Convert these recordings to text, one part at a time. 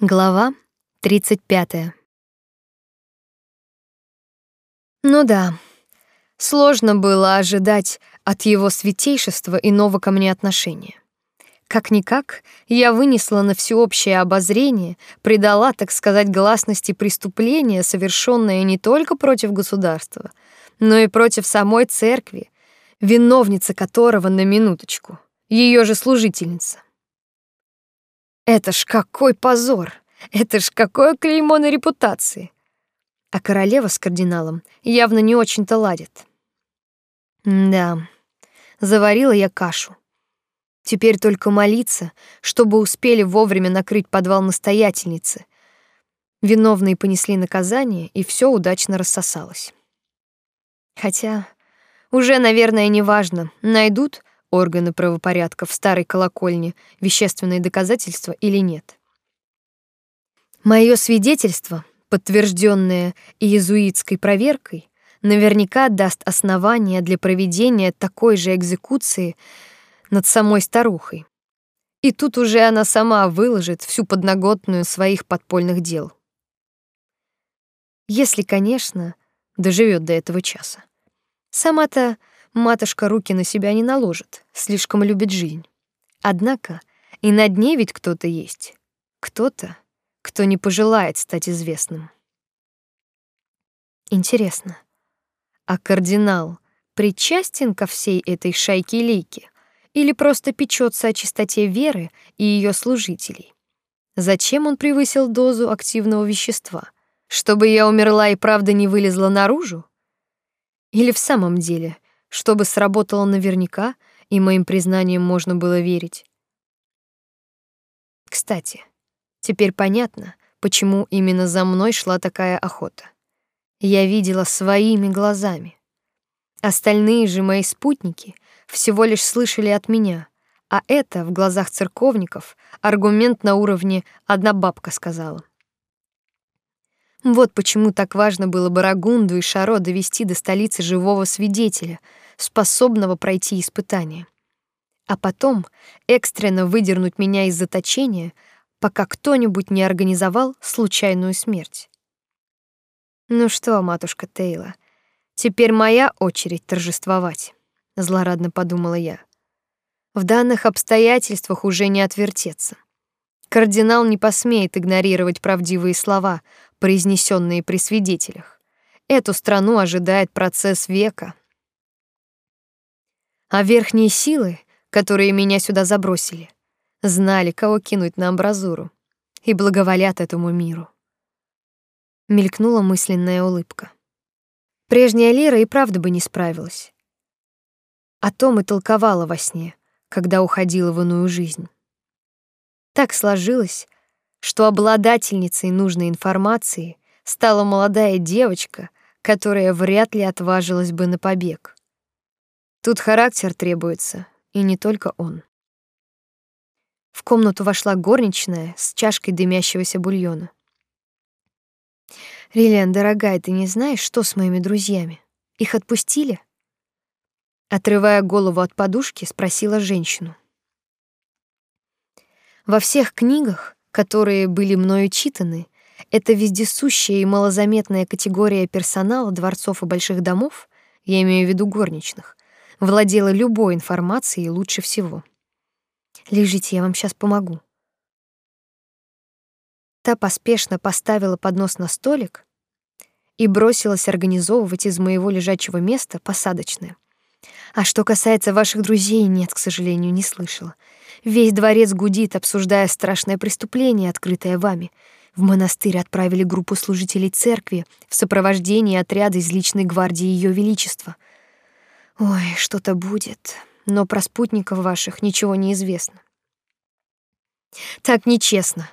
Глава 35. Ну да. Сложно было ожидать от его святейшества иного ко мне отношения. Как никак, я вынесла на всеобщее обозрение, придала, так сказать, гласности преступления, совершенное не только против государства, но и против самой церкви, виновница которого на минуточку, ее же служительница. Это ж какой позор! Это ж какое клеймо на репутации! А королева с кардиналом явно не очень-то ладит. Да, заварила я кашу. Теперь только молиться, чтобы успели вовремя накрыть подвал настоятельницы. Виновные понесли наказание, и все удачно рассосалось. Хотя уже, наверное, неважно, найдут органы правопорядка в старой колокольне вещественные доказательства или нет. Мое свидетельство, подтвержденное иезуитской проверкой, наверняка даст основание для проведения такой же экзекуции над самой старухой. И тут уже она сама выложит всю подноготную своих подпольных дел. Если, конечно, доживет до этого часа. Сама-то матушка руки на себя не наложит, слишком любит жизнь. Однако и над ней ведь кто-то есть. Кто-то, кто не пожелает стать известным. Интересно, а кардинал причастен ко всей этой шайке-лейке или просто печется о чистоте веры и ее служителей? Зачем он превысил дозу активного вещества? Чтобы я умерла и правда не вылезла наружу? Или в самом деле — чтобы сработало наверняка, и моим признаниям можно было верить. Кстати, теперь понятно, почему именно за мной шла такая охота. Я видела своими глазами. Остальные же мои спутники всего лишь слышали от меня, а это в глазах церковников аргумент на уровне «одна бабка сказала». Вот почему так важно было Барагунду и Шаро довести до столицы живого свидетеля, способного пройти испытание. А потом экстренно выдернуть меня из заточения, пока кто-нибудь не организовал случайную смерть. Ну что, матушка Тейла, теперь моя очередь торжествовать, злорадно подумала я. В данных обстоятельствах уже не отвертеться. Кардинал не посмеет игнорировать правдивые слова, произнесенные при свидетелях. Эту страну ожидает процесс века. А верхние силы, которые меня сюда забросили, знали, кого кинуть на амбразуру и благоволят этому миру. Мелькнула мысленная улыбка. Прежняя Лира и правда бы не справилась. О том и толковала во сне, когда уходила в иную жизнь. Так сложилось, что обладательницей нужной информации стала молодая девочка, которая вряд ли отважилась бы на побег. Тут характер требуется, и не только он. В комнату вошла горничная с чашкой дымящегося бульона. Рилиан, дорогая, ты не знаешь, что с моими друзьями? Их отпустили? Отрывая голову от подушки, спросила женщину. Во всех книгах которые были мною читаны, это вездесущая и малозаметная категория персонала дворцов и больших домов, я имею в виду горничных, владела любой информацией лучше всего. Лежите, я вам сейчас помогу. Та поспешно поставила поднос на столик и бросилась организовывать из моего лежачего места посадочное. А что касается ваших друзей, нет, к сожалению, не слышала. Весь дворец гудит, обсуждая страшное преступление, открытое вами. В монастырь отправили группу служителей церкви в сопровождении отряда из личной гвардии Ее Величества. Ой, что-то будет, но про спутников ваших ничего не известно. Так нечестно.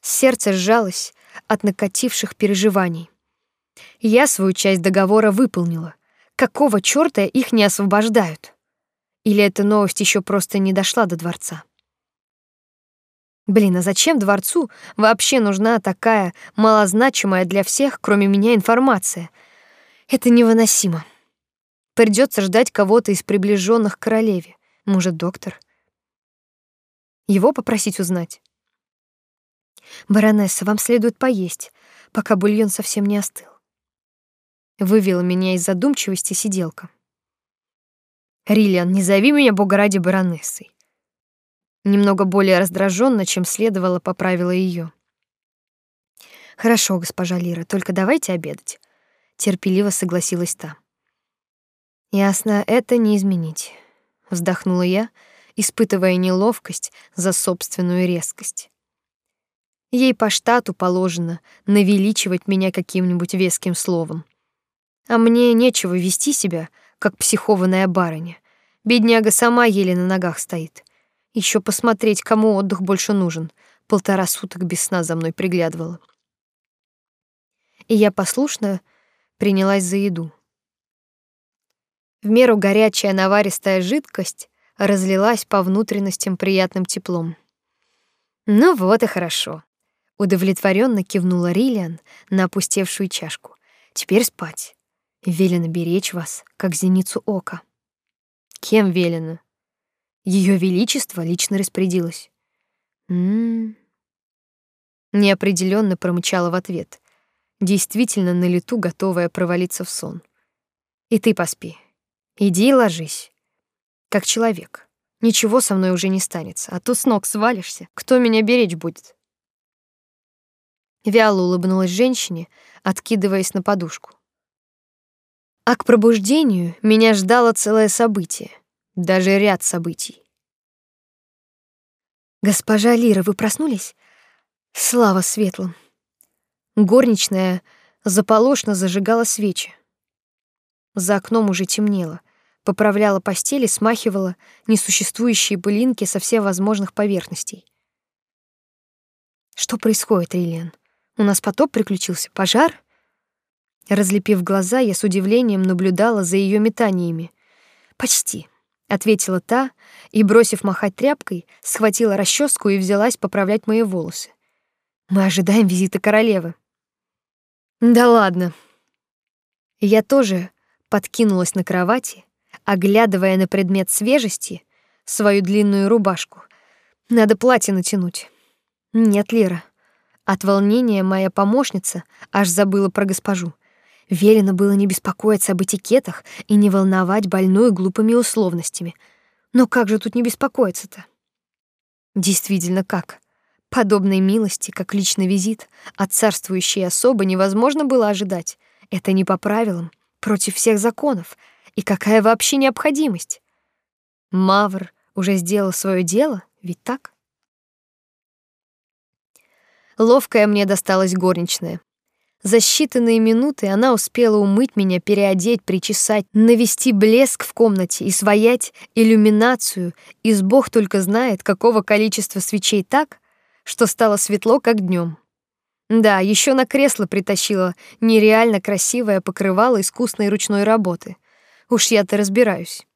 Сердце сжалось от накативших переживаний. Я свою часть договора выполнила. Какого чёрта их не освобождают? Или эта новость еще просто не дошла до дворца? Блин, а зачем дворцу вообще нужна такая малозначимая для всех, кроме меня, информация? Это невыносимо. Придется ждать кого-то из приближенных к королеве. Может, доктор? Его попросить узнать. Баронесса, вам следует поесть, пока бульон совсем не остыл. Вывела меня из задумчивости сиделка. Риллиан, не зови меня бога ради баронессой. Немного более раздраженно, чем следовало, поправила ее. Хорошо, госпожа Лира, только давайте обедать, терпеливо согласилась та. Ясно, это не изменить, вздохнула я, испытывая неловкость за собственную резкость. Ей по штату положено навеличивать меня каким-нибудь веским словом. А мне нечего вести себя, как психованная барыня. Бедняга сама еле на ногах стоит. Еще посмотреть, кому отдых больше нужен. Полтора суток без сна за мной приглядывала. И я послушно принялась за еду. В меру горячая наваристая жидкость разлилась по внутренностям приятным теплом. Ну вот и хорошо. Удовлетворенно кивнула Рилиан на опустевшую чашку. Теперь спать. Велено беречь вас, как зеницу ока. Кем велено? Ее величество лично распорядилось. М-м. Неопределенно промычала в ответ, действительно на лету готовая провалиться в сон. И ты поспи. Иди и ложись. Как человек. Ничего со мной уже не станется, а то с ног свалишься. Кто меня беречь будет? Вяло улыбнулась женщине, откидываясь на подушку. А к пробуждению меня ждало целое событие, даже ряд событий. Госпожа Лира, вы проснулись? Слава светлым. Горничная заполошно зажигала свечи. За окном уже темнело. Поправляла постели, смахивала несуществующие пылинки со всех возможных поверхностей. Что происходит, Рилиан? У нас потоп приключился, пожар? Разлепив глаза, я с удивлением наблюдала за ее метаниями. Почти, ответила та и, бросив махать тряпкой, схватила расческу и взялась поправлять мои волосы. Мы ожидаем визита королевы. Да ладно. Я тоже подкинулась на кровати, оглядывая на предмет свежести свою длинную рубашку. Надо платье натянуть. Нет, Лера. От волнения моя помощница аж забыла про госпожу. Велено было не беспокоиться об этикетах и не волновать больную глупыми условностями. Но как же тут не беспокоиться-то? Действительно, как? Подобной милости, как личный визит, от царствующей особы невозможно было ожидать. Это не по правилам, против всех законов. И какая вообще необходимость? Мавр уже сделал свое дело, ведь так? Ловкая мне досталась горничная. За считанные минуты она успела умыть меня, переодеть, причесать, навести блеск в комнате и своять иллюминацию из бог только знает какого количества свечей так, что стало светло, как днем. Да, еще на кресло притащила нереально красивое покрывало искусной ручной работы. Уж я-то разбираюсь.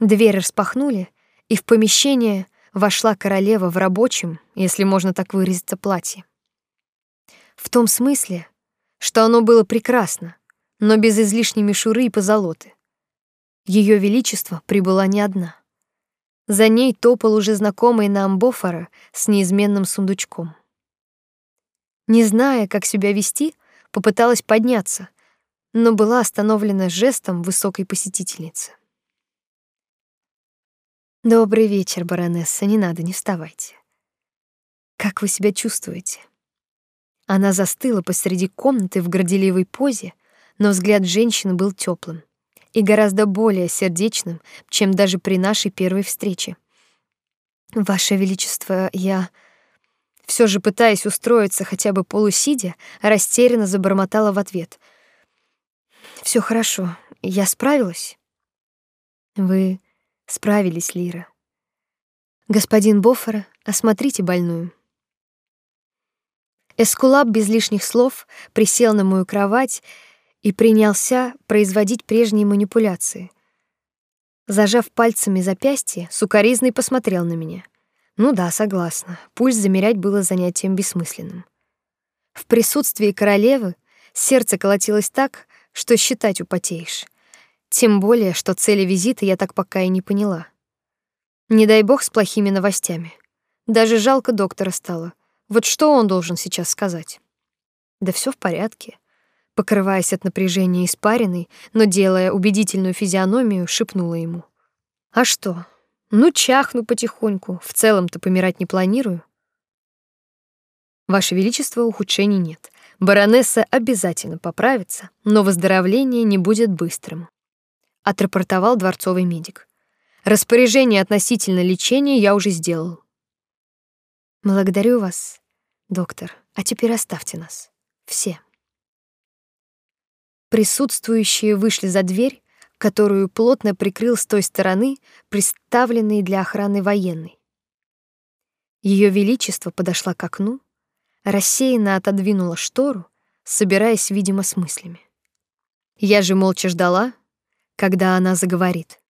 Дверь распахнули, и в помещение вошла королева в рабочем, если можно так выразиться, платье в том смысле, что оно было прекрасно, но без излишней мишуры и позолоты. Ее величество прибыла не одна. За ней топал уже знакомый нам Бофора с неизменным сундучком. Не зная, как себя вести, попыталась подняться, но была остановлена жестом высокой посетительницы. Добрый вечер, баронесса, не надо, не вставайте. Как вы себя чувствуете? Она застыла посреди комнаты в горделивой позе, но взгляд женщины был теплым и гораздо более сердечным, чем даже при нашей первой встрече. Ваше величество, я все же пытаясь устроиться хотя бы полусидя, растерянно забормотала в ответ. Все хорошо, я справилась. Вы справились, Лира. Господин Бофора, осмотрите больную. Эскулап без лишних слов присел на мою кровать и принялся производить прежние манипуляции. Зажав пальцами запястье, сукаризный посмотрел на меня. Ну да, согласна. Пульс замерять было занятием бессмысленным. В присутствии королевы сердце колотилось так, что считать употеешь. Тем более, что цели визита я так пока и не поняла. Не дай бог с плохими новостями. Даже жалко доктора стало — Вот что он должен сейчас сказать? Да все в порядке. Покрываясь от напряжения испариной, но делая убедительную физиономию, шепнула ему: "А что? Ну чахну потихоньку. В целом-то помирать не планирую. Ваше величество, ухудшений нет. Баронесса обязательно поправится, но выздоровление не будет быстрым", отрапортовал дворцовый медик. Распоряжение относительно лечения я уже сделал. Благодарю вас, доктор. А теперь оставьте нас. Все. Присутствующие вышли за дверь, которую плотно прикрыл с той стороны приставленный для охраны военный. Ее величество подошла к окну, рассеянно отодвинула штору, собираясь, видимо, с мыслями. Я же молча ждала, когда она заговорит.